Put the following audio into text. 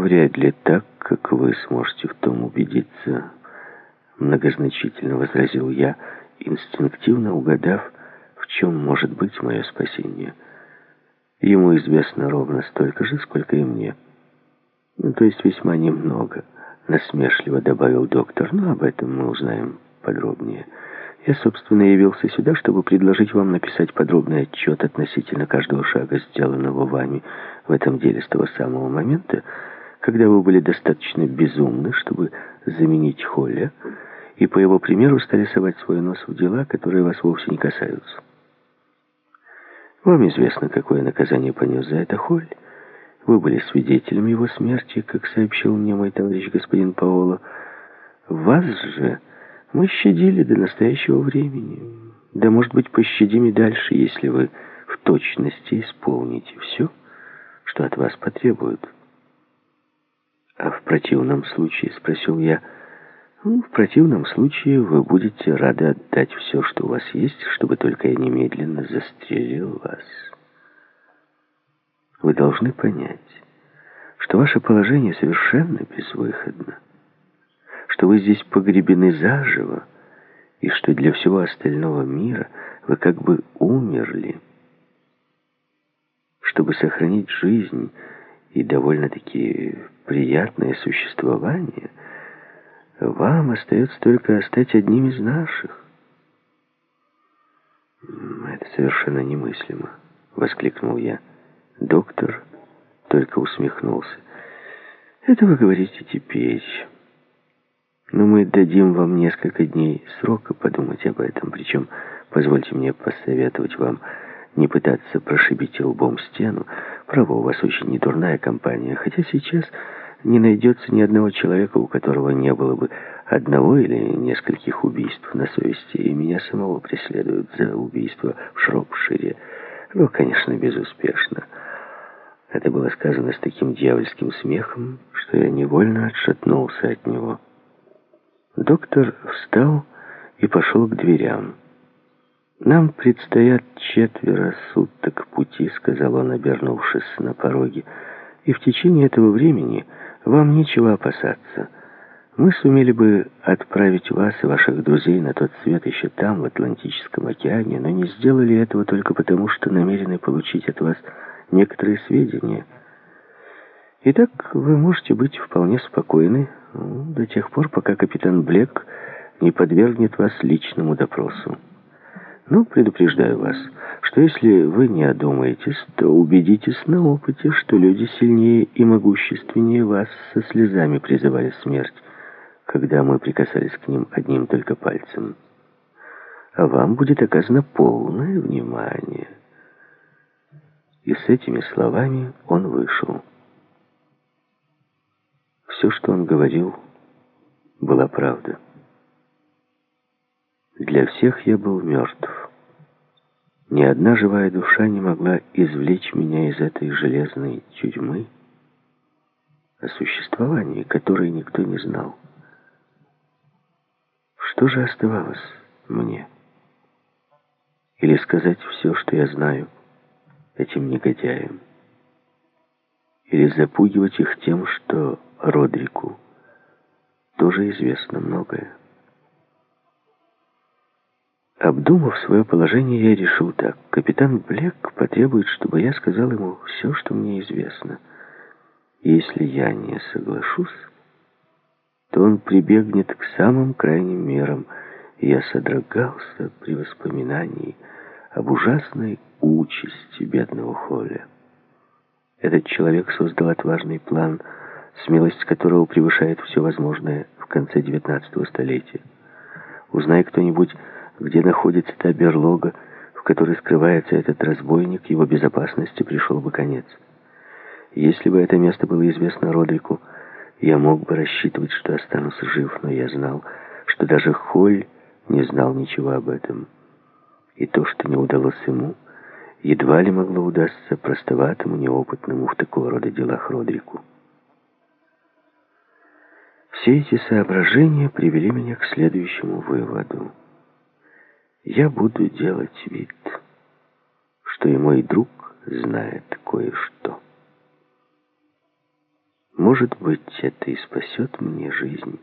Вряд ли так, как вы сможете в том убедиться, многозначительно возразил я, инстинктивно угадав, в чем может быть мое спасение. Ему известно ровно столько же, сколько и мне. Ну, то есть весьма немного, насмешливо добавил доктор, но об этом мы узнаем подробнее. Я, собственно, явился сюда, чтобы предложить вам написать подробный отчет относительно каждого шага, сделанного вами в этом деле с того самого момента, когда вы были достаточно безумны, чтобы заменить Холля, и по его примеру стали совать свой нос в дела, которые вас вовсе не касаются. Вам известно, какое наказание понес за это Холь. Вы были свидетелем его смерти, как сообщил мне мой товарищ господин Паоло. Вас же мы щадили до настоящего времени. Да, может быть, пощадим и дальше, если вы в точности исполните все, что от вас потребуют. А в противном случае, спросил я, ну, в противном случае вы будете рады отдать все, что у вас есть, чтобы только я немедленно застрелил вас. Вы должны понять, что ваше положение совершенно безвыходно, что вы здесь погребены заживо, и что для всего остального мира вы как бы умерли. Чтобы сохранить жизнь и довольно-таки приятное существование, вам остается только стать одним из наших. «Это совершенно немыслимо», — воскликнул я. Доктор только усмехнулся. «Это вы говорите теперь. Но мы дадим вам несколько дней срока подумать об этом. Причем, позвольте мне посоветовать вам не пытаться прошибить лбом стену. Право, у вас очень недурная компания, хотя сейчас не найдется ни одного человека, у которого не было бы одного или нескольких убийств на совести, и меня самого преследуют за убийство в Шропшире. Ну, конечно, безуспешно. Это было сказано с таким дьявольским смехом, что я невольно отшатнулся от него. Доктор встал и пошел к дверям. «Нам предстоят четверо суток пути», — сказал он, обернувшись на пороге. «И в течение этого времени вам нечего опасаться. Мы сумели бы отправить вас и ваших друзей на тот свет еще там, в Атлантическом океане, но не сделали этого только потому, что намерены получить от вас некоторые сведения. Итак, вы можете быть вполне спокойны ну, до тех пор, пока капитан Блек не подвергнет вас личному допросу. Но предупреждаю вас, что если вы не одумаетесь, то убедитесь на опыте, что люди сильнее и могущественнее вас со слезами призывали смерть, когда мы прикасались к ним одним только пальцем. А вам будет оказано полное внимание. И с этими словами он вышел. Все, что он говорил, была правда. Для всех я был мертв. Ни одна живая душа не могла извлечь меня из этой железной тюрьмы, о существовании которой никто не знал. Что же оставалось мне? Или сказать все, что я знаю этим негодяям? Или запугивать их тем, что Родрику тоже известно многое? Обдумав свое положение, я решил так. Капитан Блек потребует, чтобы я сказал ему все, что мне известно. Если я не соглашусь, то он прибегнет к самым крайним мерам. Я содрогался при воспоминании об ужасной участи бедного Холля. Этот человек создал отважный план, смелость которого превышает все возможное в конце XIX столетия. Узнай кто-нибудь где находится та берлога, в которой скрывается этот разбойник, его безопасности пришел бы конец. Если бы это место было известно Родрику, я мог бы рассчитывать, что останусь жив, но я знал, что даже Холь не знал ничего об этом. И то, что не удалось ему, едва ли могло удастся простоватому, неопытному в такого рода делах Родрику. Все эти соображения привели меня к следующему выводу я буду делать вид, что и мой друг знает кое-что. Может быть, это и спасет мне жизнь».